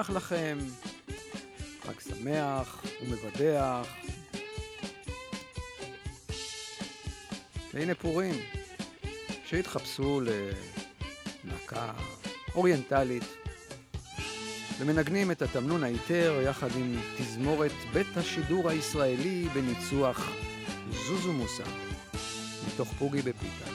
שמח לכם, חג שמח ומבדח. והנה פורים, שהתחפשו ללהקה אוריינטלית ומנגנים את התמנון היתר יחד עם תזמורת בית השידור הישראלי בניצוח זוזו מוסה מתוך פוגי בפיתה.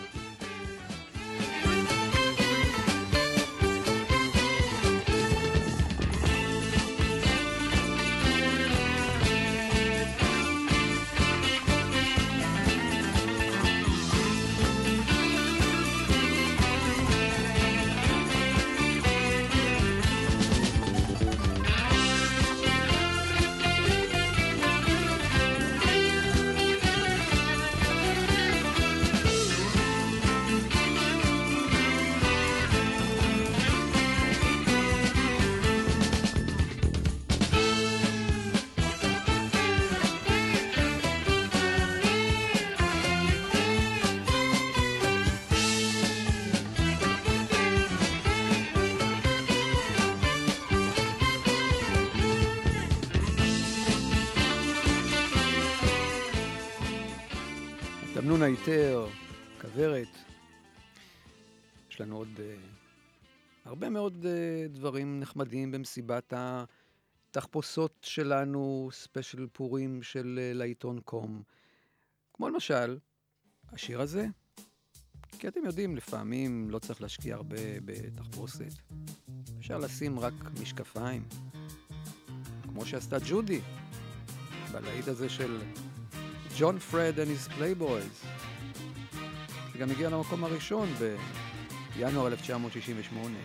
מאוד uh, דברים נחמדים במסיבת התחפושות שלנו, ספיישל פורים של uh, לעיתון קום. כמו למשל, השיר הזה. כי אתם יודעים, לפעמים לא צריך להשקיע הרבה בתחפושת. אפשר לשים רק משקפיים. כמו שעשתה ג'ודי, בלהיט הזה של ג'ון פרד and his Playboys. זה גם הגיע למקום הראשון בינואר 1968.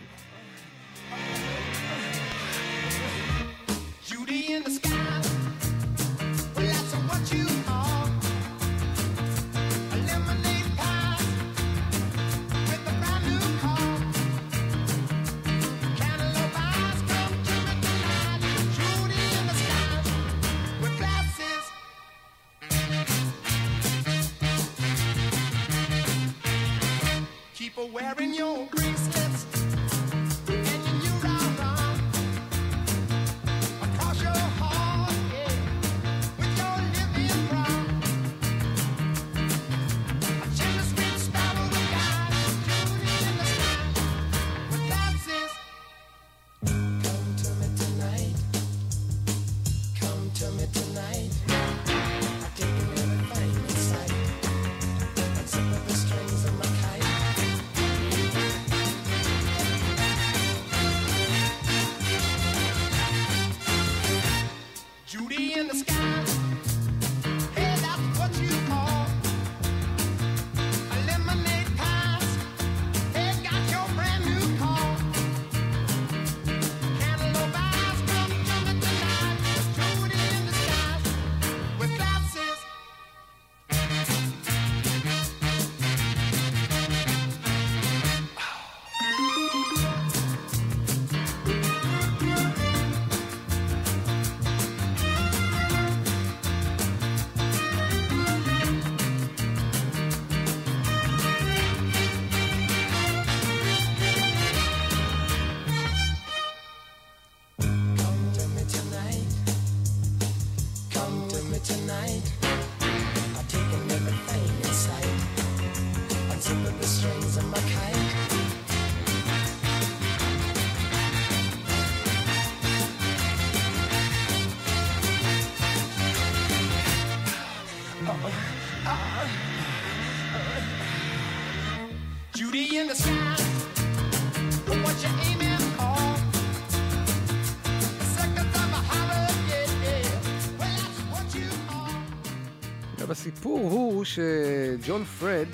שג'ון פרד,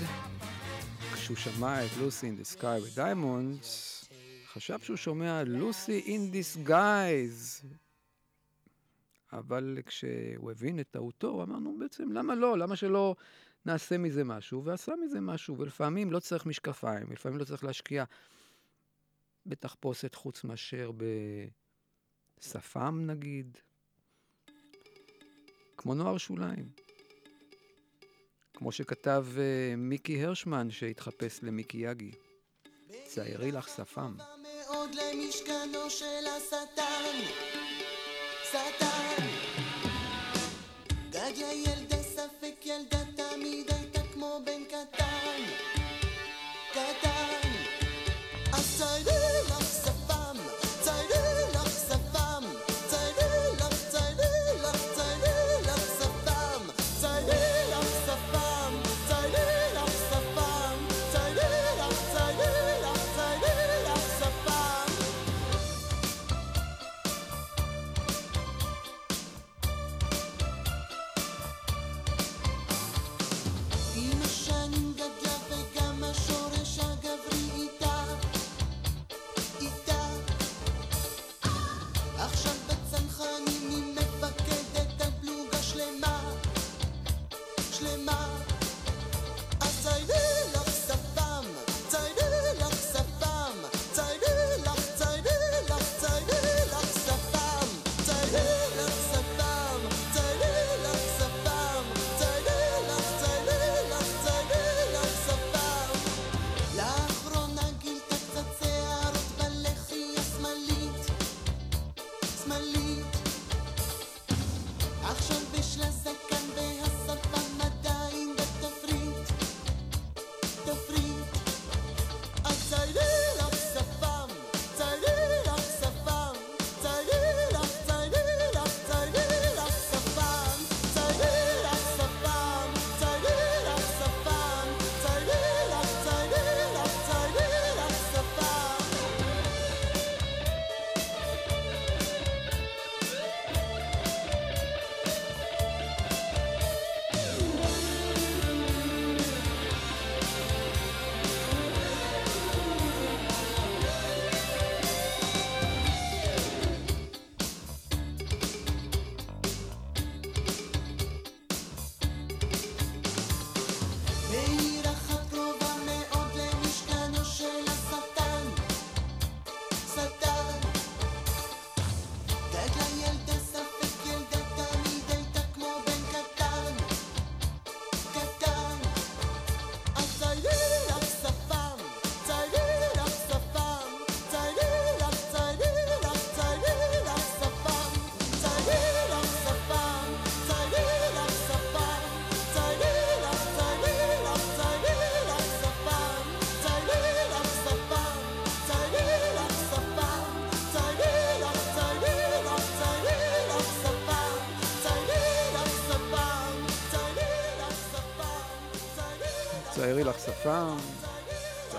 כשהוא שמע את Lucy in the Sky with Diamonds, חשב שהוא שומע Lucy in Disguise. אבל כשהוא הבין את טעותו, הוא אמר, נו בעצם, למה לא? למה שלא נעשה מזה משהו? ועשה מזה משהו, ולפעמים לא צריך משקפיים, ולפעמים לא צריך להשקיע בתחפושת חוץ מאשר בשפם נגיד, כמו נוער שוליים. כמו שכתב uh, מיקי הרשמן שהתחפש למיקי יגי. ציירי לך שפם. מאוד למשכנו של השטן, שטן. גדיה ילדה ספק ילדה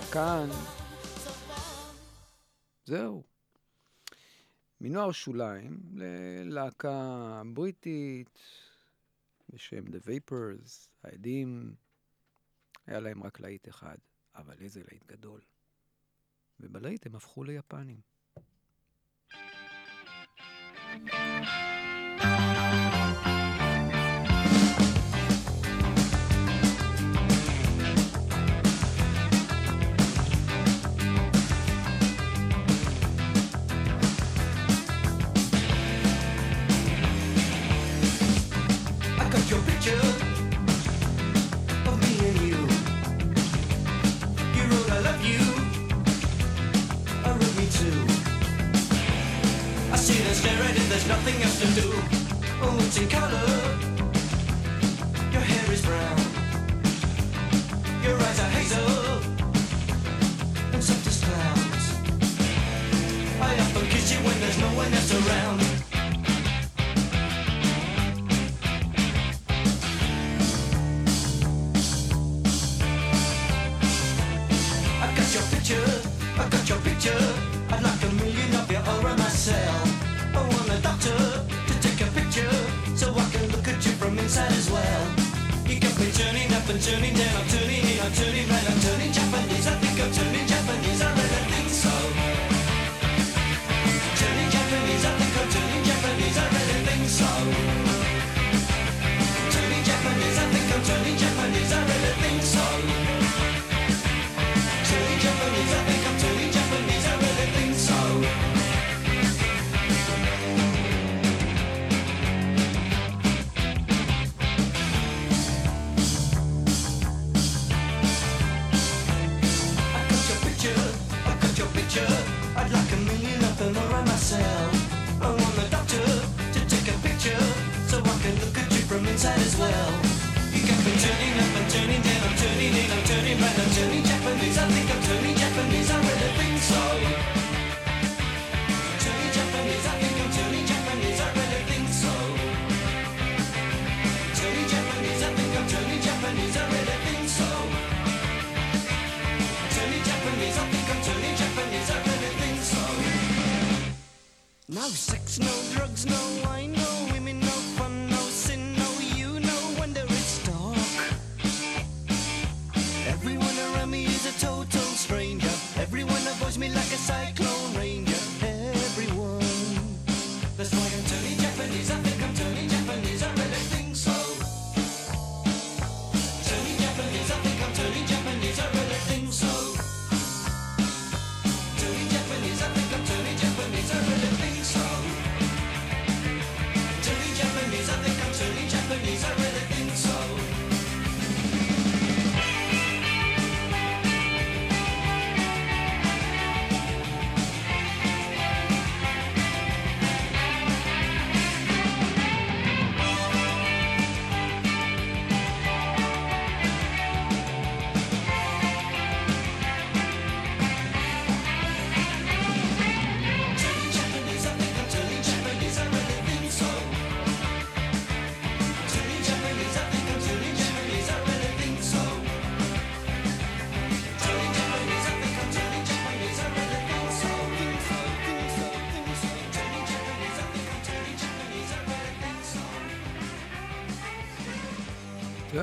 זקן. זהו. מנוער שוליים ללהקה בריטית בשם The Vapors, העדים, היה להם רק להיט אחד, אבל איזה להיט גדול. ובלהיט הם הפכו ליפנים. there's nothing else to do. Oh, it's in color. Your hair is brown. Your eyes are hazel. And soft as clouds. I often kiss you when there's no one else around. I got your picture. I got your picture. I'm turning down, I'm turning in, I'm turning round, I'm turning Japanese. sex, no drugs, no wine, no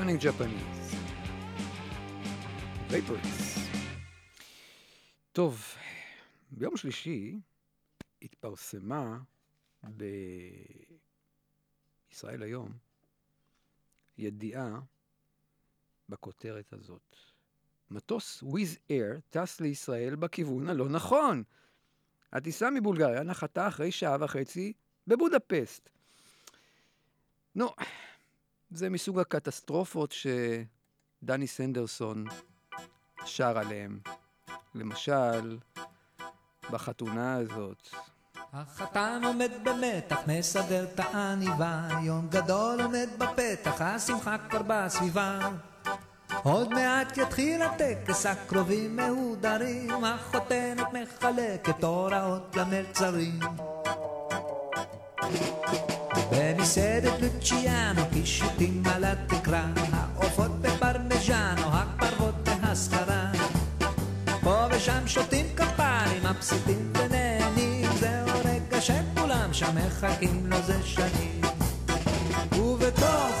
learning Japanese. Papers. טוב, ביום שלישי התפרסמה בישראל היום ידיעה בכותרת הזאת. מטוס וויז אייר טס לישראל בכיוון הלא נכון. הטיסה מבולגריה נחתה אחרי שעה וחצי בבודפסט. נו, no. זה מסוג הקטסטרופות שדני סנדרסון שר עליהם. למשל, בחתונה הזאת. החתן עומד במתח, מסדר את העניבה, יום גדול עומד בפתח, השמחה כבר בסביבה. עוד מעט יתחיל הטקס, הקרובים מהודרים, החותנת מחלקת הוראות למלצרים. במסעדת לוציאנו, פישוטים על התקרה, העופות בפרמיז'אנו, הפרוות בהסתרה. פה ושם שותים כפיים, מבסיטים ונהנים, זהו רגע שכולם שם מחכים לו זה שנים. ובתוך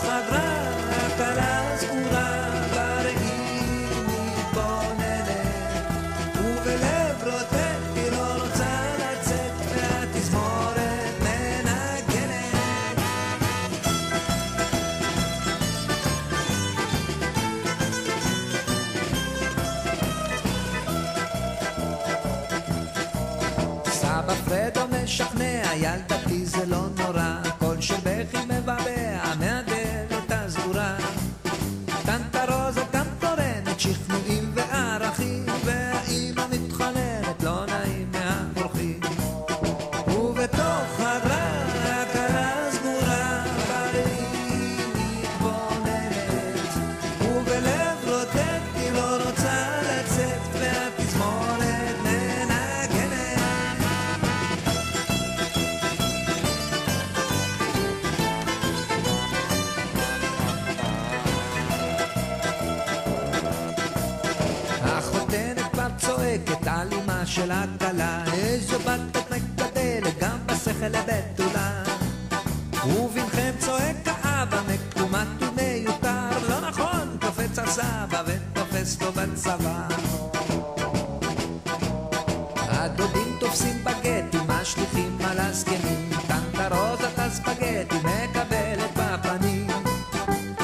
ילדתי זה לא הקלה, איזו בת את מגדלת גם בשכל הבתולה. ובנכם צועק האב המקומט ומיותר, לא נכון, קופץ הסבא ותופס לו בצבא. הדודים תופסים בגטי, משליכים על הזקנים, טנטרוזת הספגטי מקבלת בפנים.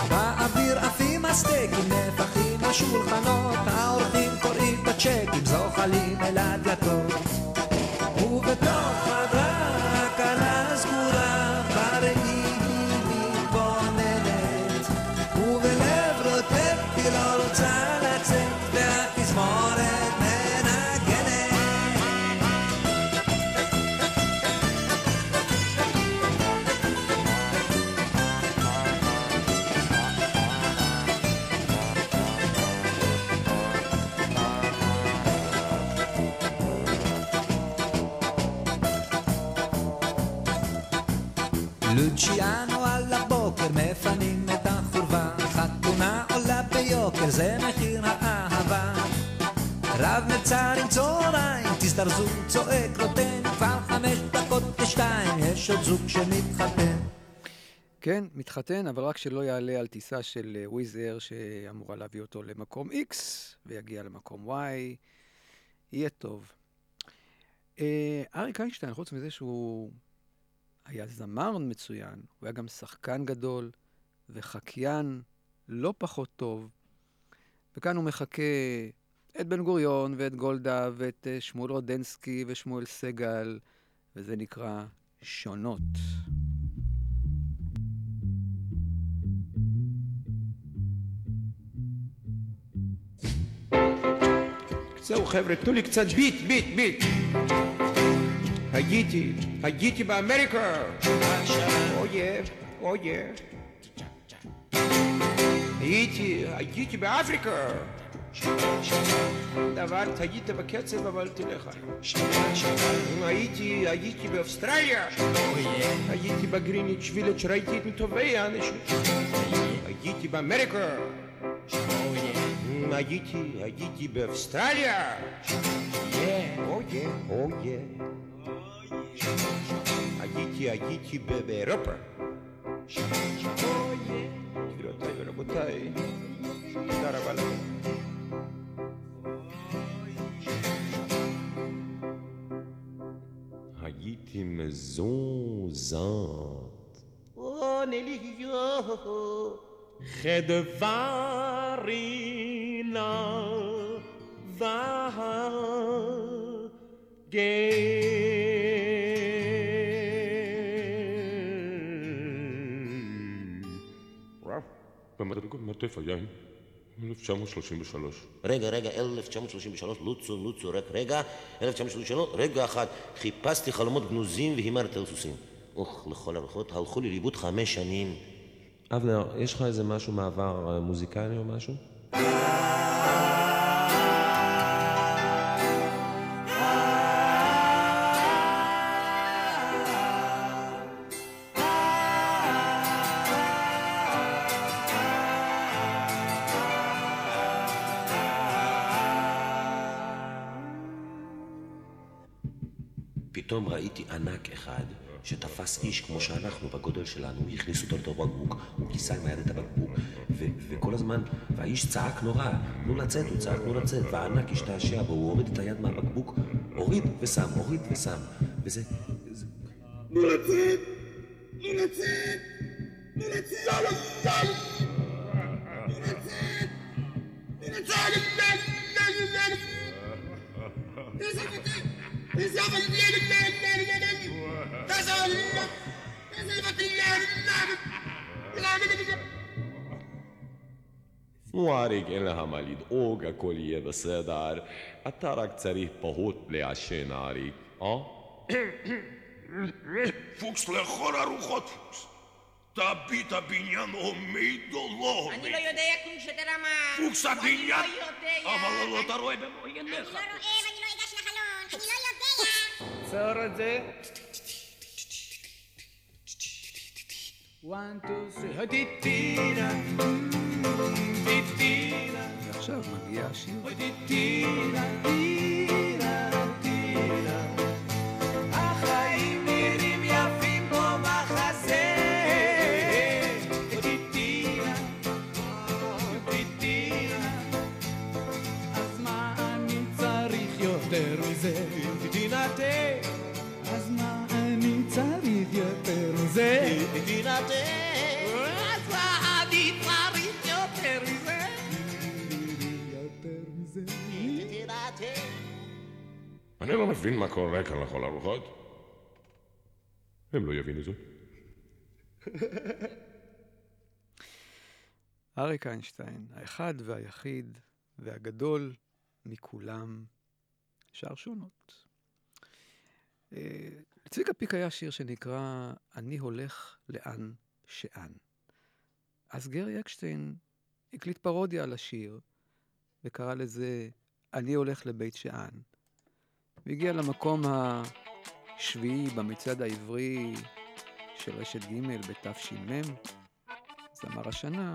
באוויר עפים הסטייקים, נפחים השולחנות, האורחים קוראים בצ'ק. אל תזדרזו צועק רוטן כבר חמש דקות לשתיים יש עוד זוג שמתחתן כן, מתחתן, אבל רק שלא יעלה על טיסה של אה, וויז אייר שאמורה להביא אותו למקום X ויגיע למקום Y. יהיה טוב. אה, אריק איינשטיין, חוץ מזה שהוא היה זמר מצוין, הוא היה גם שחקן גדול וחקיין לא פחות טוב. וכאן הוא מחקה את בן גוריון ואת גולדה ואת אה, שמואל רודנסקי ושמואל סגל, וזה נקרא שונות. זהו חבר'ה, תנו לי קצת ביט, ביט, ביט. הייתי, הייתי באמריקה. אוי, אוי. הייתי, הייתי באפריקה. דבר, היית בקצב, אבל תלך. הייתי, הייתי באוסטרליה. הייתי בגריניץ' וילג', ראיתי את מטובי האנשים. הייתי באמריקה. הייתי, הייתי באוסטרליה. אוי, אוי. הייתי, הייתי ב- באירופה. גבירותיי ורבותיי, תודה רבה לכם. maison zante. Oneligio, varina va gay. Wenn man das gut mal 1933. רגע, רגע, 1933, לוצו, לוצו, רק רגע, 1933, רגע אחד, חיפשתי חלומות גנוזים והימרתי על סוסים. אוח, לכל הרוחות, הלכו לי לאיבוד חמש שנים. אבנר, יש לך איזה משהו מעבר אה, מוזיקלי או משהו? פתאום ראיתי ענק אחד שתפס איש כמו שאנחנו, בגודל שלנו, הכניס אותו לתוך בקבוק, הוא כיסה עם היד את הבקבוק, ו- וכל הזמן, והאיש צעק נורא, תנו לצאת, הוא צעק תנו לצאת, והענק השתעשע בו, הוא הוריד את היד מהבקבוק, הוריד ושם, הוריד ושם, וזה... זה... תנו לצאת! תנו לצאת! תנו לצאת! תנו לצאת! תנו לצאת! אריק, אין לך מה לדאוג, הכל יהיה בסדר. אתה רק צריך פחות לעשן, אריק, אה? פוקס לכל הרוחות, פוקס. תביט הבניין עומד או לא עומד. אני לא יודע כלום שדר אמר. פוקס הבניין. אבל לא אתה רואה במו עיניך. אני לא רואה ואני יודע. עצור את זה. one, two, three, טיטינה, טיטינה. ועכשיו מגיע השיר. טיטינה, טינה, טינה. החיים אני לא מבין מה קורה כאן לכל הרוחות. הם לא יבינו זאת. אריק איינשטיין, האחד והיחיד והגדול מכולם, שר שונות. אה, לצביקה פיק היה שיר שנקרא "אני הולך לאן שאן". אז גרי אקשטיין הקליט פרודיה על השיר, וקרא לזה "אני הולך לבית שאן". והגיע למקום השביעי במצעד העברי של רשת ג' בתש"מ. זמר השנה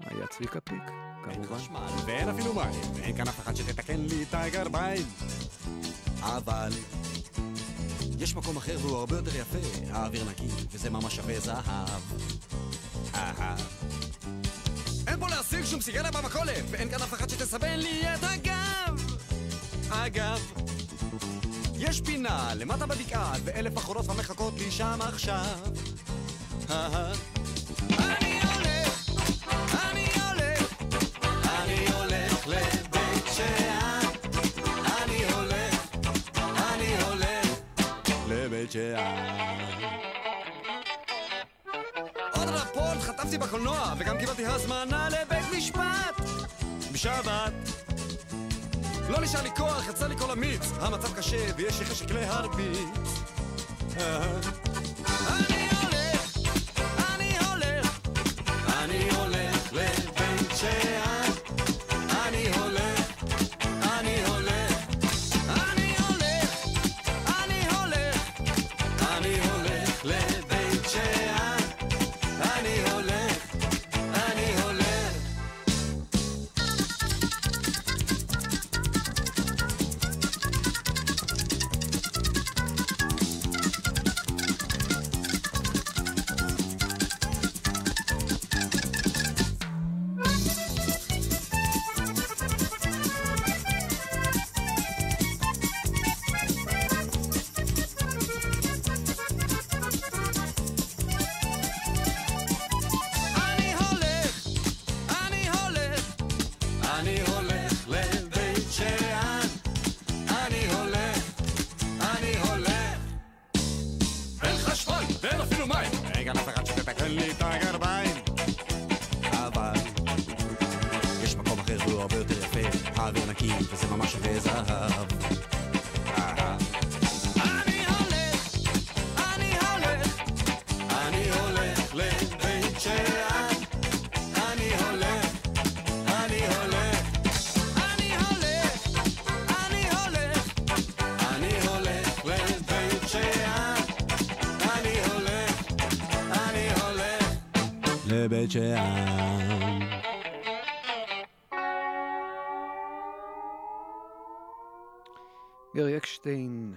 היה צביקה פיק, כמובן. ואין אפילו מים, ואין כאן אף אחד שתתקן לי את הגרביים. אבל יש מקום אחר והוא הרבה יותר יפה, האוויר נקי, וזה ממש שווה זהב. אין פה להשיג שום סיגריה במכולת, ואין כאן אף אחד שתסבן לי את הגב. אגב, יש פינה למטה בבקעה, ואלף אחרות המחכות לי שם עכשיו. אהה. אני הולך, אני הולך, אני הולך לבית שאן. אני הולך, אני הולך לבית שאן. חטפתי בקולנוע, וגם קיבלתי הזמנה לבית משפט בשבת. לא נשאר לי כוח, יצא לי כל המיץ, המצב קשה ויש לי חשק להרביץ. אני הולך, אני הולך, אני הולך לבית שאן. אני הולך, אני הולך, אני הולך, אני הולך, אני הולך שאן. גרי אקשטיין,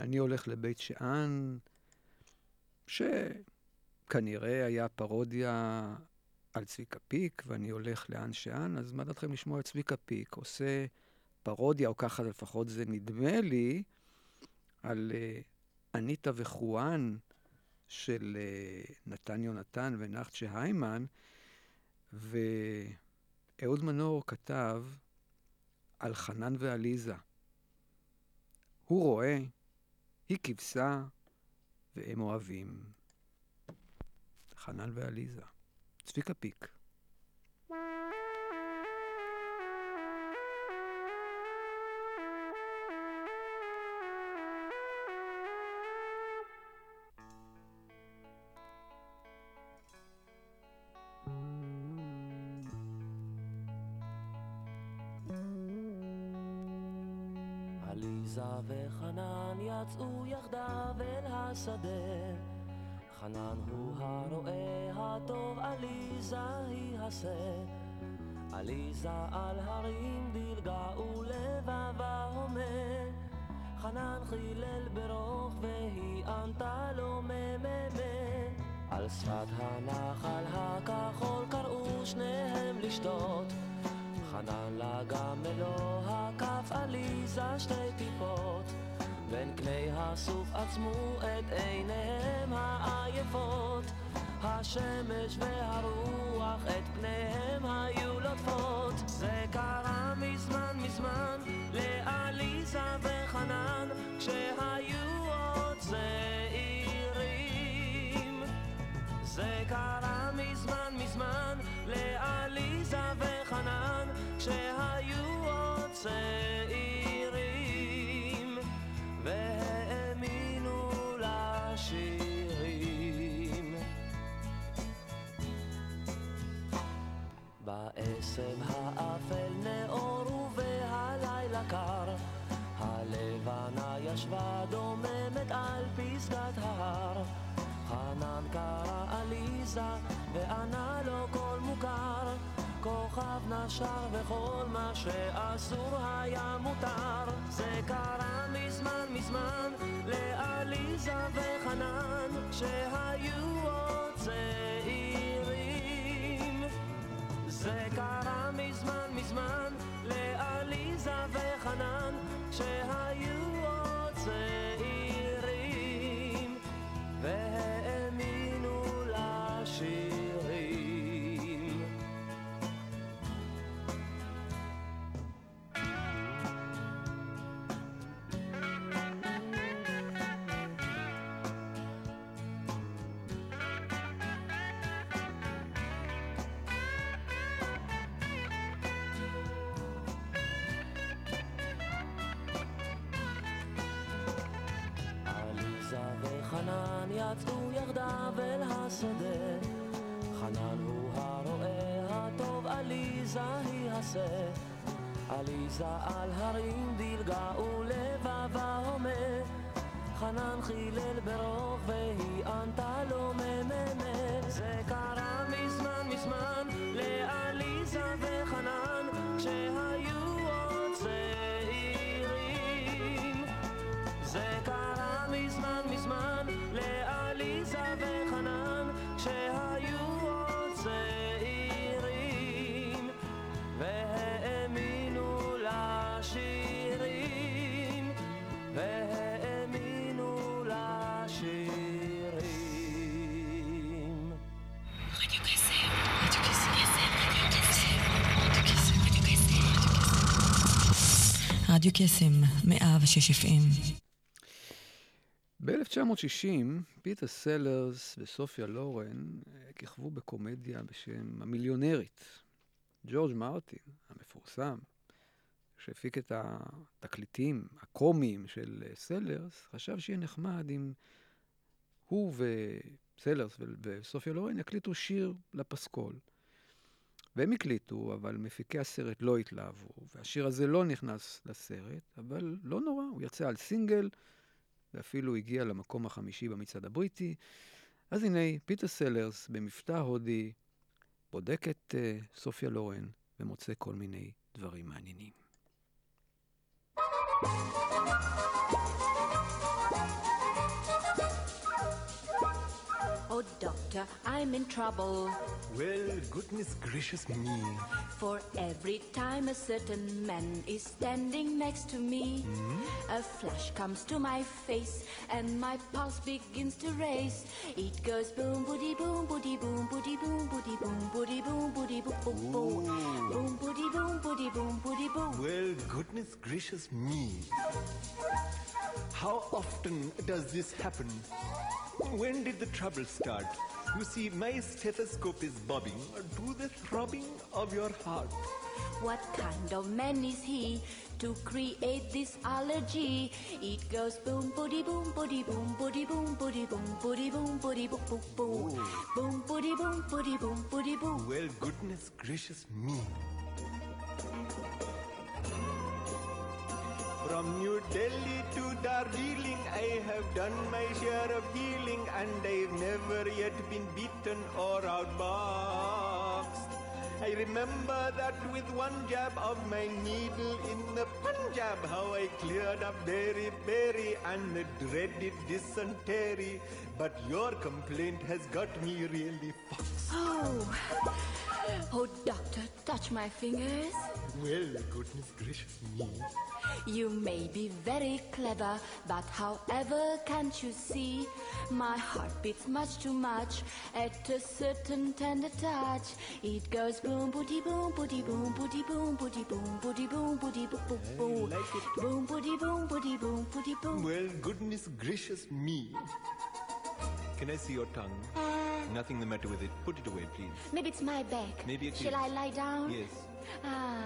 אני הולך לבית שאן, שכנראה היה פרודיה על צביקה פיק, ואני הולך לאן שאן, אז מה דעתכם לשמוע את צביקה פיק עושה פרודיה, או ככה לפחות זה נדמה לי, על uh, אניטה וחואן של uh, נתן יונתן ונחצ'ה היימן, ואהוד מנור כתב על חנן ועליזה. הוא רואה, היא כבשה, והם אוהבים. חנן ועליזה. צביקה פיק. יצאו יחדיו אל השדה. חנן הוא הרועה הטוב, עליזה היא השה. עליזה על הרים דילגה ולבבה הומה. חנן חילל ברוך והיא ענתה לו מממה. על שפת הנחל הכחול קראו שניהם לשתות. חנן לגמלו הקף עליזה שתי טיפות בין קני הסוף עצמו את עיניהם העייפות. השמש והרוח את פניהם היו לוטפות. זה קרה מזמן מזמן לעליזה וחנן כשהיו עוד זעירים. זה קרה מזמן מזמן לעליזה וחנן כשהיו עוד זעירים בעשב האפל נאור ובהלילה קר. הלבנה ישבה דוממת על פסגת ההר. חנן קרא עליזה וענה לו קול מוכר. כוכב נשר וכל מה שאסור היה מותר. זה קרה מזמן מזמן לעליזה וחנן כשהיו עוד צעירים. זה קרה השה עליזה על הרים דילגה ולבבה הומה חנן חילל ברוך רדיו קסם, 106 FM. ב-1960, פיטר סלרס וסופיה לורן אה, כיכבו בקומדיה בשם המיליונרית. ג'ורג' מרטין, המפורסם, שהפיק את התקליטים הקומיים של אה, סלרס, חשב שיהיה נחמד אם הוא וסלרס וסופיה לורן יקליטו שיר לפסקול. והם הקליטו, אבל מפיקי הסרט לא התלהבו, והשיר הזה לא נכנס לסרט, אבל לא נורא, הוא יצא על סינגל, ואפילו הגיע למקום החמישי במצעד הבריטי. אז הנה, פיטר סלרס במבטא הודי בודק את אה, סופיה לורן ומוצא כל מיני דברים מעניינים. Oh, doctor, I'm in trouble. Well, goodness gracious me. For every time a certain man is standing next to me, hmm? a flash comes to my face and my pulse begins to race. It goes boom, boody, boom, boody, boom, boody, boom, boody, boom, boody, boom, boody, boom, boom, boom, boom, boody, boom, boody, boom, boody, boom. Well, goodness gracious me. How often does this happen? When did the trouble start? You see, my stethoscope is bobbing to the throbbing of your heart. What kind of man is he to create this allergy? It goes boom, boody, boom, boody, boom, boody, boom, boody, boom, boody, boom, boody, boom, boom, boom, oh. boom, boody, boom, boody, boom, boody, boom. Well, goodness gracious me. From New Delhi to Darjeeling, I have done my share of healing, and I've never yet been beaten or outboxed. I remember that with one jab of my needle in the Punjab, how I cleared up very, very and the dreaded dysentery. But your complaint has got me really foxed. Oh, oh, doctor, touch my fingers. Well, goodness gracious me. You may be very clever, but however can't you see? My heart beats much too much at a certain tender touch. It goes boom, booty, boom, booty, boom, booty, boom, booty, boom, booty, boom, booty, boom, boom, boom, boom, booty, boom, booty, boom, booty, boom. Well, goodness gracious me. Can I see your tongue? Nothing the matter with it. Put it away, please. Maybe it's my back. Maybe it Shall is. I lie down? Yes. Ah.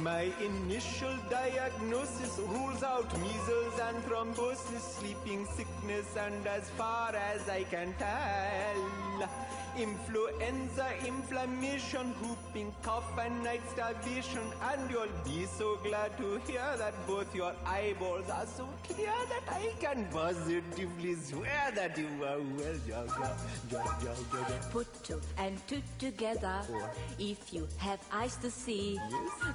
My initial diagnosis rules out measles and thrombosis, sleeping sickness, and as far as I can tell, Influenza, inflammation, whooping cough and night starvation. And you'll be so glad to hear that both your eyeballs are so clear that I can positively swear that you are well. Ja. Put two and two together. If you have eyes to see,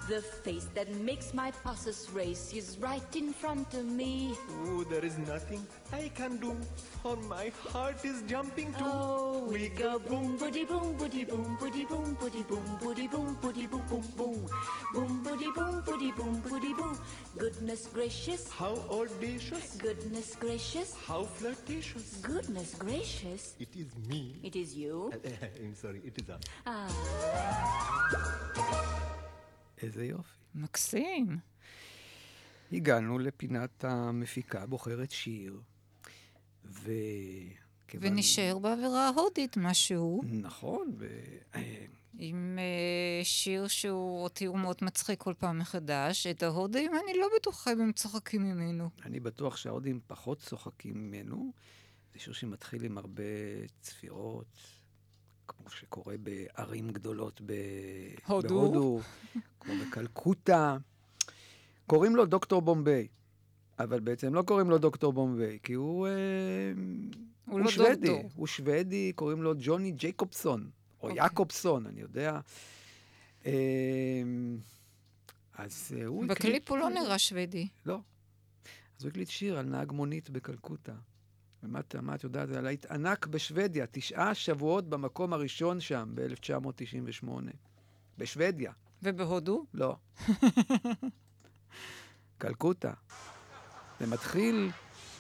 the face that makes my pulses race is right in front of me. Oh, there is nothing I can do, for my heart is jumping too. Oh, we go boom, boody, boom, boody, boom, boody, boom, boody, boom, boody, boom, boody, boom, boom, boom, boom, boody, boom, boody, boom, boody, boom. Goodness gracious, How audacious, goodness gracious, how flirtatious. goodness gracious. It is me. It is you. I'm sorry, it is us. Ah. איזה יופי. מקסים. הגענו לפינת המפיקה בוחרת שיר, ונשאר באווירה ההודית משהו, נכון, ו... עם אה, שיר שהוא אותי הוא מאוד מצחיק כל פעם מחדש. את ההודים אני לא בטוחה אם הם צוחקים ממנו. אני בטוח שההודים פחות צוחקים ממנו. זה שיר שמתחיל עם הרבה צפירות, כמו שקורה בערים גדולות ב... הודו. בהודו, כמו בקלקוטה. קוראים לו דוקטור בומביי, אבל בעצם לא קוראים לו דוקטור בומביי, כי הוא... אה, הוא לא שוודי, דוקטור. הוא שוודי, קוראים לו ג'וני ג'ייקובסון, או אוקיי. יעקובסון, אני יודע. אה, אז אה, הוא הקליט... בקליפ הוא לא נראה שוודי. לא. אז הוא הקליט שיר על נהג מונית בקלקוטה. ומה את- יודעת? זה להיט ענק בשוודיה, תשעה שבועות במקום הראשון שם, ב-1998. בשוודיה. ובהודו? לא. קלקוטה. זה מתחיל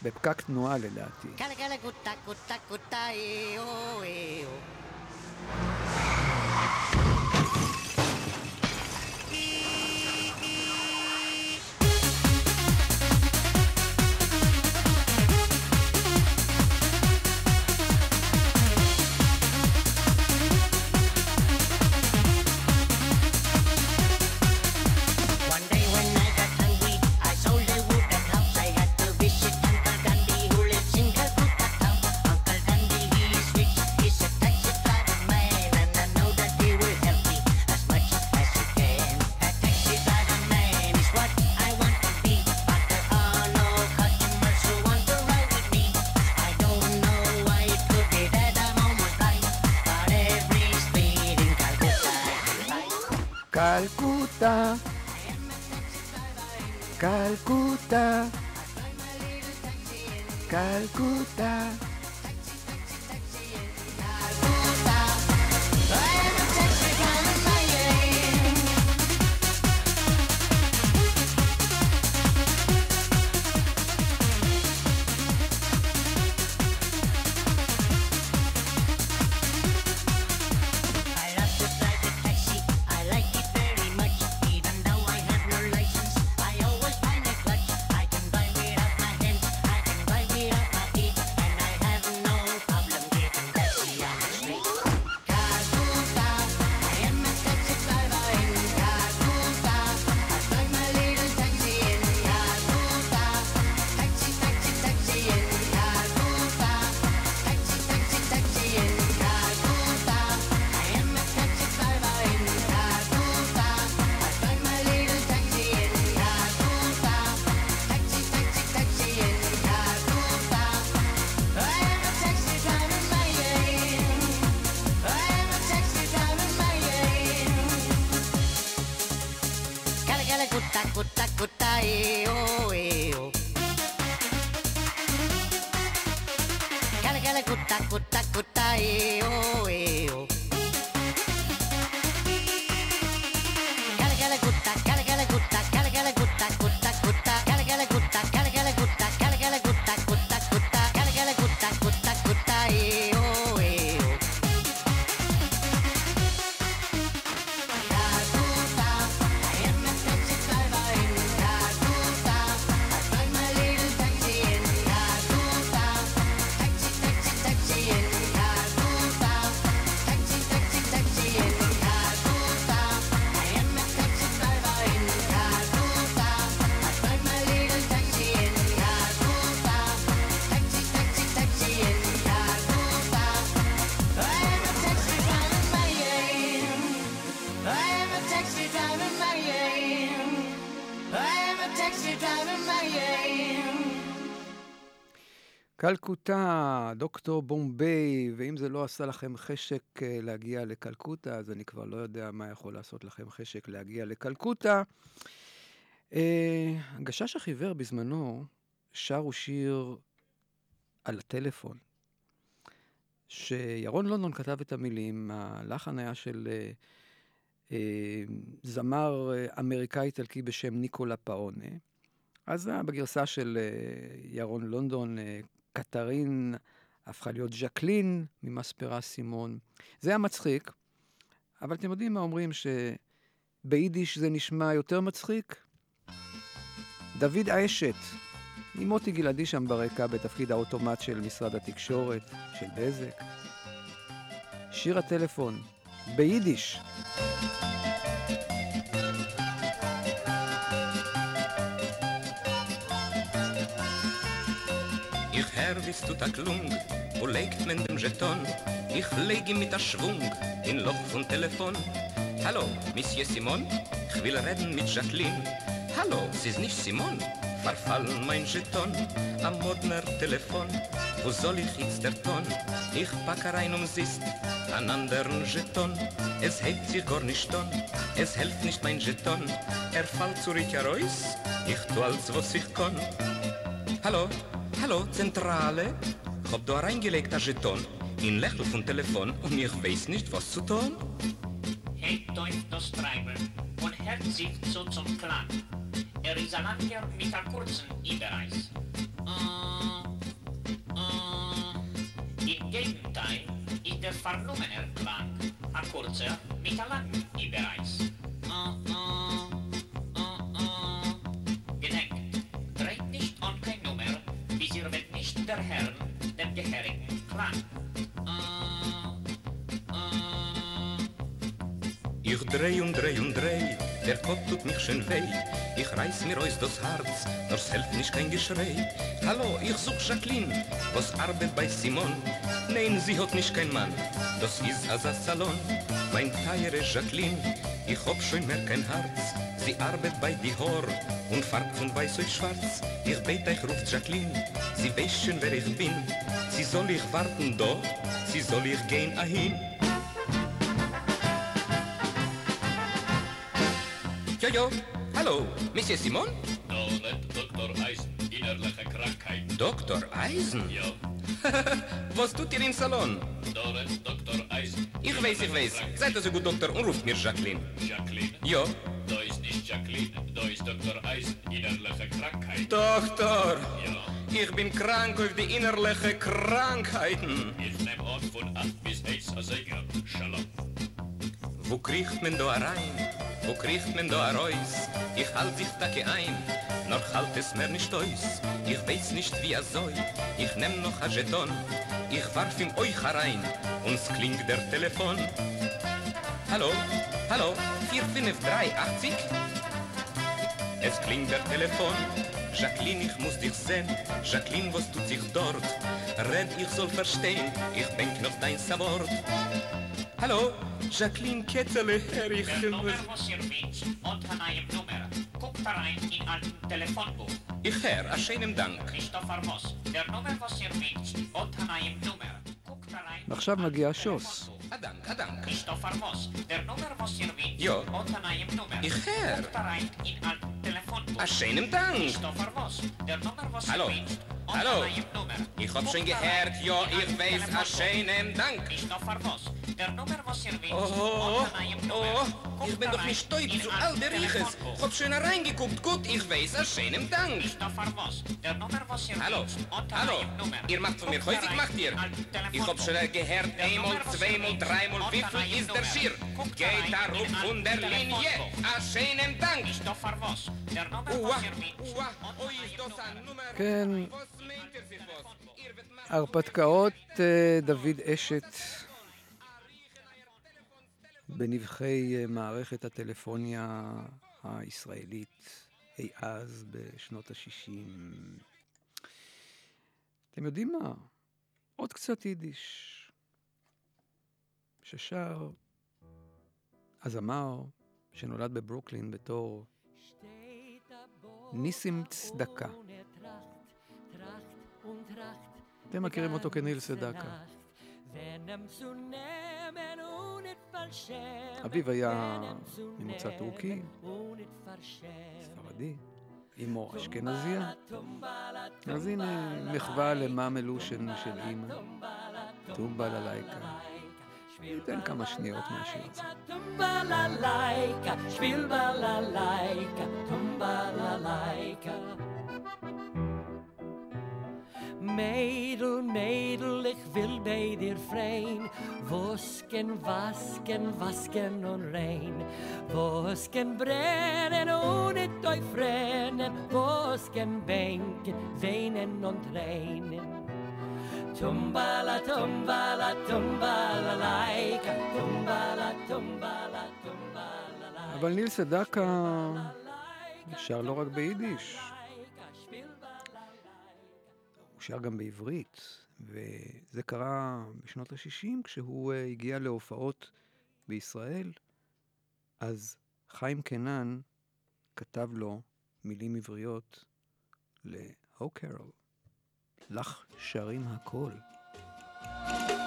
בפקק תנועה לדעתי. קלקוטה. קלקוטה. קלקוטה. קלקוטה, דוקטור בומביי, ואם זה לא עשה לכם חשק אה, להגיע לקלקוטה, אז אני כבר לא יודע מה יכול לעשות לכם חשק להגיע לקלקוטה. אה, הגשש החיוור בזמנו שרו שיר על הטלפון, שירון לונדון כתב את המילים, הלחן היה של אה, זמר אמריקאי-איטלקי בשם ניקולה פאונה. אז בגרסה של ירון לונדון, קטרין הפכה להיות ז'קלין ממספרה סימון. זה היה מצחיק, אבל אתם יודעים מה אומרים שביידיש זה נשמע יותר מצחיק? דוד האשת, עם מוטי גלעדי שם ברקע בתפקיד האוטומט של משרד התקשורת, של בזק. שיר הטלפון, ביידיש. Bist du da klung, wo legt man den Jeton? Ich leg ihm mit der Schwung in Loch von Telefon. Hallo, Monsieur Simon, ich will reden mit Jacqueline. Hallo, sie ist nicht Simon, verfallen mein Jeton am Modner Telefon. Wo soll ich jetzt der Ton? Ich pack rein und siehst an anderen Jeton. Es hebt sich gar nicht an, es hilft nicht mein Jeton. Er fällt zurück heraus, ich tu als was ich kann. Hallo, hallo, Zentrale. Hab da reingelegt ein Jeton in Lächeln von Telefon und ich weiß nicht, was zu tun. Hebt euch das Treiber und hört sich zu zum Klang. Er ist allein hier mit der kurzen Überreis. Äh, äh, Im Gegenteil ist der vernommener Klang ein kurzer mit der langen Überreis. Dreh und dreh und dreh, der Kopf tut mich schön weh. Ich reiß mir aus das Herz, nur hilft nicht kein Geschrei. Hallo, ich such Jacqueline, was arbeitet bei Simon. Nein, sie hat nicht kein Mann, das ist also Salon. Mein teure Jacqueline, ich hab schon mehr kein Herz. Sie arbeitet bei die Hor und farbt von weiß auf schwarz. Ich bete, ich ruft Jacqueline, sie weiß schon wer ich bin. Sie soll ich warten da, sie soll ich gehen ahin. Jo, hallo, Monsieur Simon? Donnet Dr. Eisen, innerliche Krankheit. Dr. Eisen? Ja, Was tut ihr im Salon? Donnet Dr. Eisen. Ich weiß, ich weiß. Seid also gut, Doktor, und ruft mir Jacqueline. Jacqueline. Ja. Da ist nicht Jacqueline, da ist Dr. Eisen, innerliche Krankheit. Doktor! Ja. Ich bin krank auf die innerliche Krankheiten. Ich nehm an von 8 bis 1 a Säger. Shalom. Wo kriecht man da rein? Wo kriecht man da raus? Ich halt sich dacke ein, noch halt es mir nicht aus. Ich weiß nicht wie er soll, ich nehm noch ein Jeton. Ich warf ihm euch herein, und es klingt der Telefon. Hallo, hallo, 45380? Es klingt der Telefon. Jacqueline, ich muss dich sehen. Jacqueline, was tut sich dort? Red, ich soll verstehen. Ich denk noch dein Wort. Hallo, Jacqueline Ketzele, Herr, ich... Der Nummer, was ihr und an einem Nummer. Guckt rein in alten Telefonbuch. Ich Herr, a schönem Dank. Christopher Moss. Der Nummer, was ihr und an einem Nummer. ועכשיו מגיע einem Nummer. Ich. A schönem Dank. Hallo. Hallo. Ich hab schon gehört, ja, ich weiß, schönem Dank. der Nummer was ihr wisst. Oh, oh, oh, oh, ich bin doch nicht stolz zu all der Riches. Hab schön hereingeguckt, gut, ich weiß, ein schönem Dank. Ich darf er der Nummer was ihr hallo. wisst. Hallo, ihr macht von mir, häufig macht ihr. Ich hab schon gehört, einmal, zweimal, dreimal, wie viel ist der Schirr? Geht da rum von der Linie, ein ah, schönem Dank. Ich darf er was, der Nummer was ihr wisst. Oh, ich darf er Nummer, was meint ihr sich הרפתקאות דוד אשת בנבחי אה, מערכת הטלפוניה הישראלית אי אז בשנות ה-60. אתם יודעים מה? עוד קצת יידיש. ששר הזמר שנולד בברוקלין בתור ניסים צדקה. אתם מכירים אותו כניל סדקה. אביו היה ממוצא טורקי, ספרדי, אמו אשכנזיה. אז הנה מחווה למאמלושן של אימא, טומבה ללייקה. ניתן כמה שניות מהשיר הזה. Tumbalalaika, spielbalalaika, tumbalalaika. Mädel, Mädel, ich will bei dir freien. Wosken, wasken, wasken und rein. Wosken brennen ohne euch frennen. Wosken bänken, weinen und reinen. Tumbala, tumbala, tumbala, laika, tumbala, tumbala, tumbala, אבל ניל סדקה שר לא רק ביידיש, שר גם בעברית, וזה קרה בשנות ה-60 כשהוא אה, הגיע להופעות בישראל, אז חיים קנן כתב לו מילים עבריות ל-הו קרול, לך שרים הכל. Oh,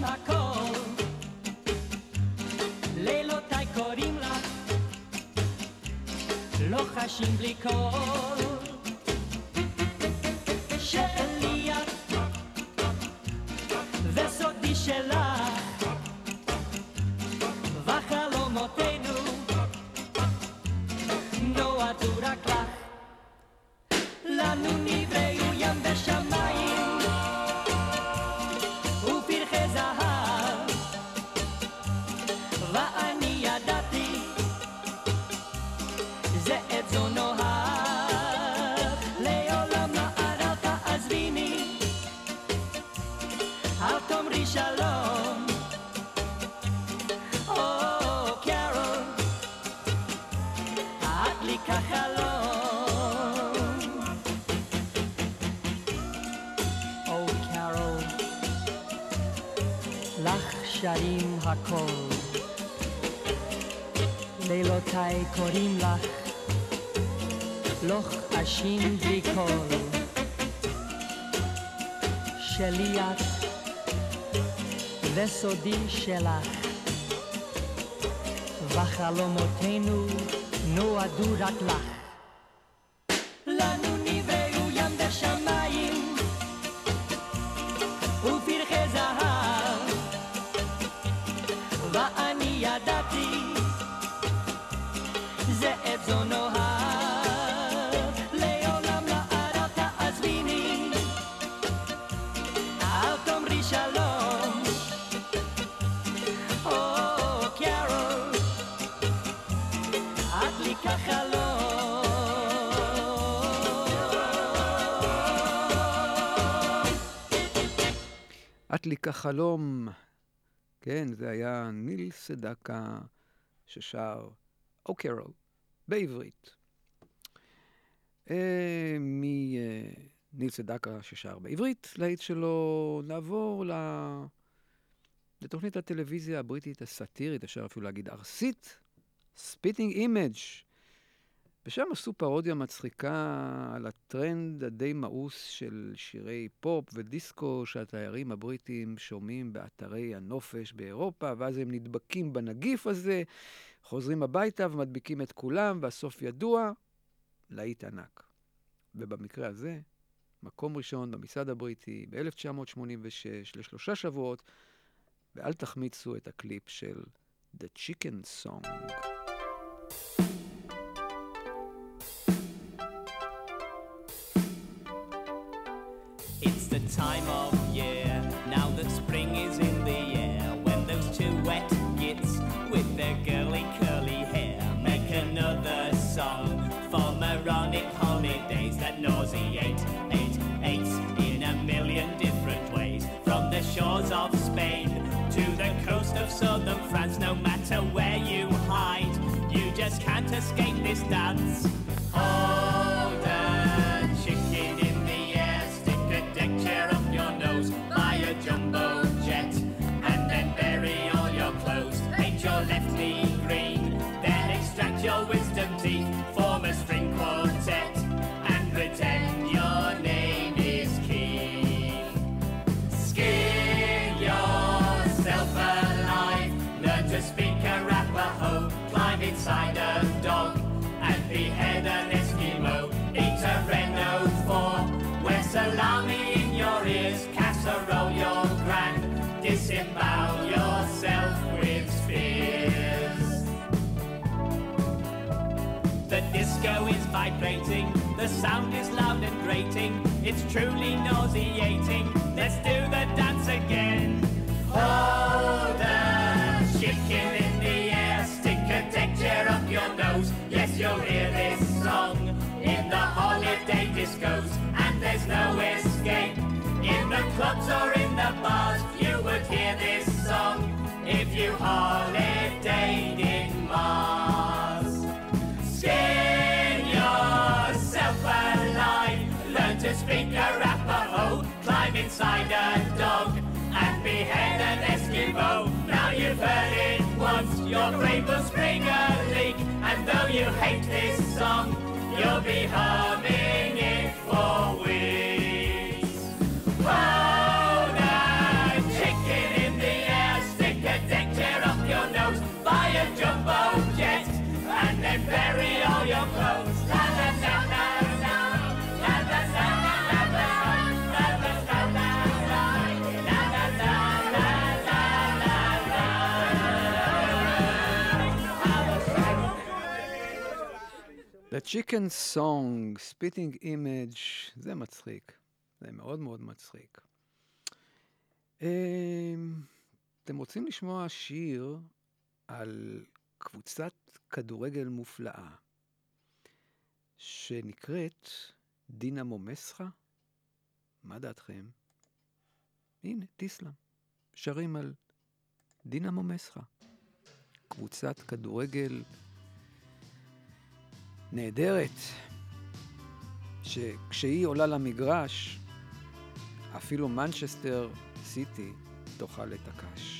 שרים הכל, לילותיי קוראים לך, לא חשים בלי קול. שלי את, וסודי שלך, את לי כחלום או קרול, לך שרים הכל. לילותיי קוראים לך, לא חשים בלי קול. שלי את וסודי שלך, וחלומותינו נועדו רק כחלום. כן, זה היה ניל סדקה ששר Oh Carol בעברית. אה, מניל סדקה ששר בעברית, להיט שלו, נעבור ל... לתוכנית הטלוויזיה הבריטית הסאטירית, אפשר אפילו להגיד ארסית, Spitting Image. ושם עשו פרודיה מצחיקה על הטרנד הדי מאוס של שירי פופ ודיסקו שהתיירים הבריטים שומעים באתרי הנופש באירופה, ואז הם נדבקים בנגיף הזה, חוזרים הביתה ומדביקים את כולם, והסוף ידוע, להיט ענק. ובמקרה הזה, מקום ראשון במשרד הבריטי ב-1986 לשלושה שבועות, ואל תחמיצו את הקליפ של The Chicken Song. Shores of Spain. To the coast of southern France no matter where you hide you just can't escape this dance. Hold The sound is loud and grating, it's truly nauseating. Let's do the dance again. Hold a chicken in the air, stick a deck chair up your nose. Yes, you'll hear this song in the holiday discos, and there's no escape. In the clubs or in the bars, you would hear this song if you heart. Your flame will spring a leak, and though you hate this song, you'll be humming it for weeks. The Chicken Song, Spitting Image, זה מצחיק. זה מאוד מאוד מצחיק. אמ, אתם רוצים לשמוע שיר על קבוצת כדורגל מופלאה שנקראת דינה מומסחה? מה דעתכם? הנה, טיסלאם. שרים על דינה מומסחה, קבוצת כדורגל נהדרת, שכשהיא עולה למגרש, אפילו מנצ'סטר סיטי תאכל את הקש.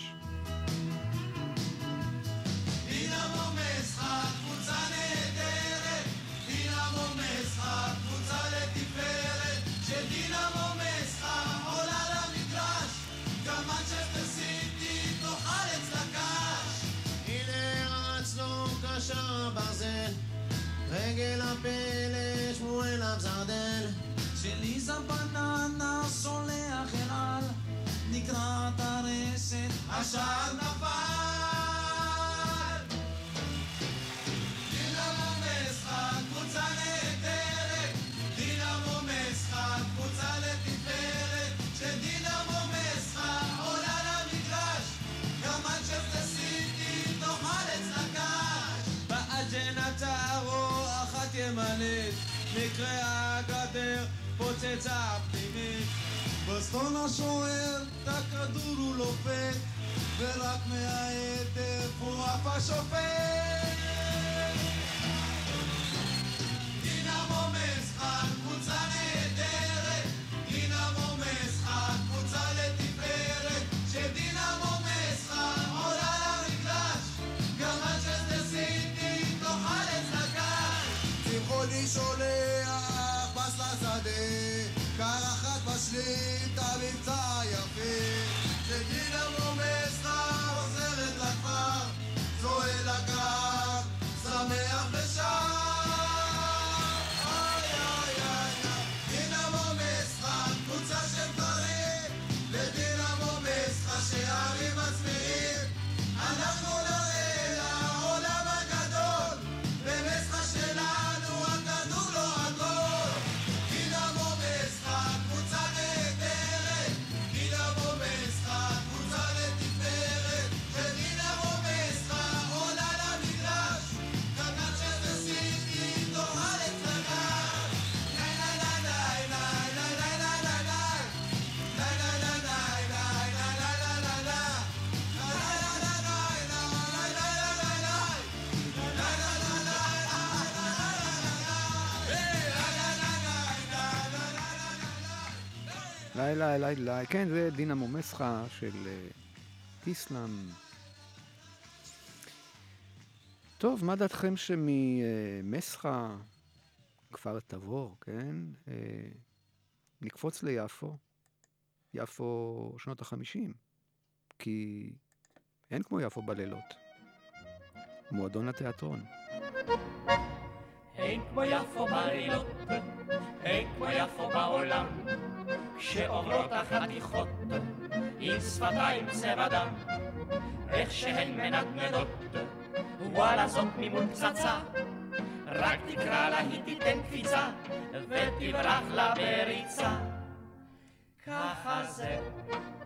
ליי ליי ליי ליי, כן, זה דינה מומסחה של אה, איסלאם. טוב, מה דעתכם שממסחה, כפר תבור, כן, אה, נקפוץ ליפו, יפו שנות החמישים, כי אין כמו יפו בלילות. מועדון התיאטרון. אין כמו יפו בלילות, אין כמו יפו בעולם. כשעוברות החתיכות עם שפתיים צבע דם, איך שהן מנדנדות, וואלה זאת ממול פצצה, רק תקרא לה היא תיתן קפיצה, ותברח לה בריצה. ככה זה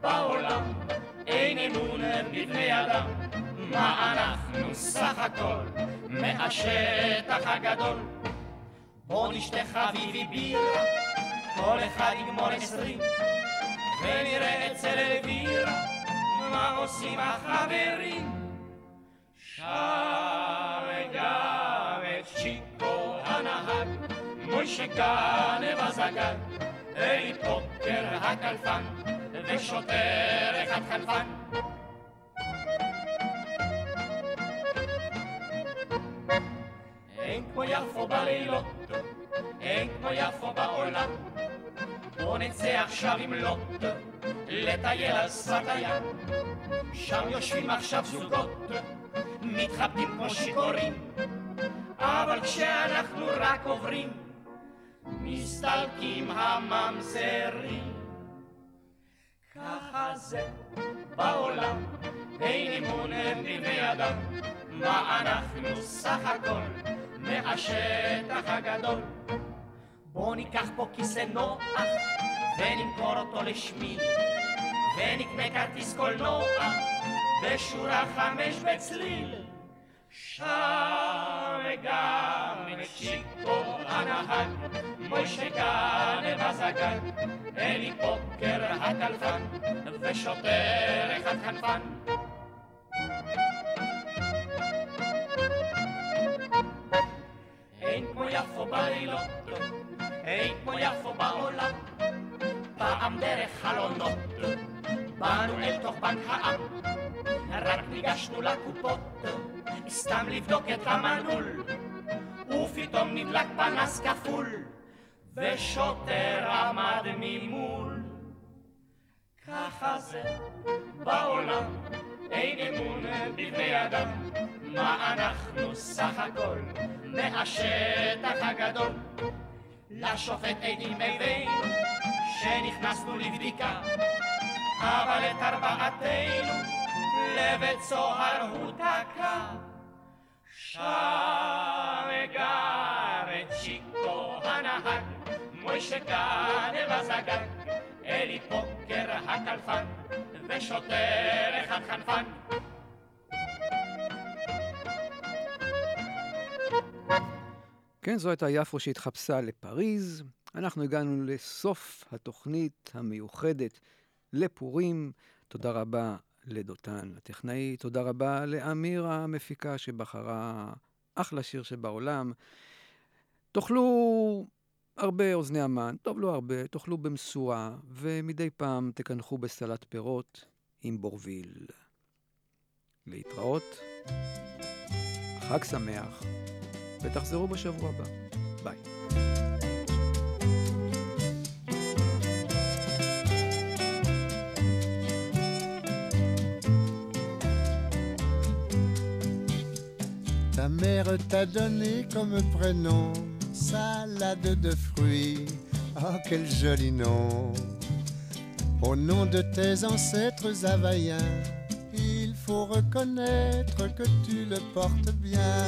בעולם, אין אמון בבני אדם, מה אנחנו סך הכל מהשטח הגדול. בוא נשתה חביבי בירה, כל אחד יגמור עשרים, ונראה אצל אלווירה מה עושים החברים. שר גם את צ'יקו הנהג, מוישה גנב הזגג, אלי פוקר הקלפן, ושוטר אחד חנפן. כמו יפו בלילות, אין כמו יפו בעולם. בוא נצא עכשיו עם לוט, לטייל על שפת הים. שם יושבים עכשיו זוגות, מתחבקים כמו שיכורים. אבל כשאנחנו רק עוברים, מסתלקים הממזרים. ככה זה בעולם, אין אמון בבני אדם, מה אנחנו סך הכל מהשטח הגדול. בוא ניקח פה כיסא נוח ונמכור אותו לשמי, ונקנה כרטיס קולנוע בשורה חמש בצליל. שם גם את צ'יקו הנהג, מוישה גנב הזגג, אלי פוקר הקלפן, ושוטר אחד חנפן. אין כמו יפו בלילות, אין כמו יפו בעולם. פעם דרך חלונות, באנו אל תוך בנק העם, רק ניגשנו לקופות, סתם לבדוק את המנעול, ופתאום נדלק פנס כפול, ושוטר עמד ממול. ככה זה בעולם, אין אמון בבני אדם, מה אנחנו סך הכל מהשטח הגדול. לשופט עדים הבאנו שנכנסנו לבדיקה, אבל את ארבעתנו לבית סוהר הוא תקע. שם גר את צ'יקו הנהג, מוישה גנב הזגג, אלי פוקר הקלפן, ושוטר אחד חנפן. כן, זו הייתה יפו שהתחפשה לפריז. אנחנו הגענו לסוף התוכנית המיוחדת לפורים. תודה רבה לדותן הטכנאי, תודה רבה לאמיר המפיקה שבחרה אחלה שיר שבעולם. תאכלו הרבה אוזני המן, טוב לא הרבה, תאכלו במשורה, ומדי פעם תקנחו בסלט פירות עם בורביל. להתראות, חג שמח, ותחזרו בשבוע הבא. ביי. Ta mère t'a donné comme prénom salade de fruits. Oh, quel joli nom! Au nom de tes ancêtres havaïens, il faut reconnaître que tu le portes bien.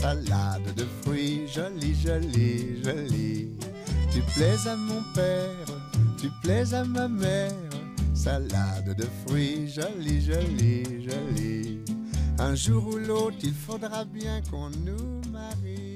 Salade de fruits, jolie, jolie, jolie. Tu plais à mon père, tu plais à ma mère. Salade de fruits, jolie, jolie, jolie. Un jour ou l'autre, il faudra bien qu'on nous marie.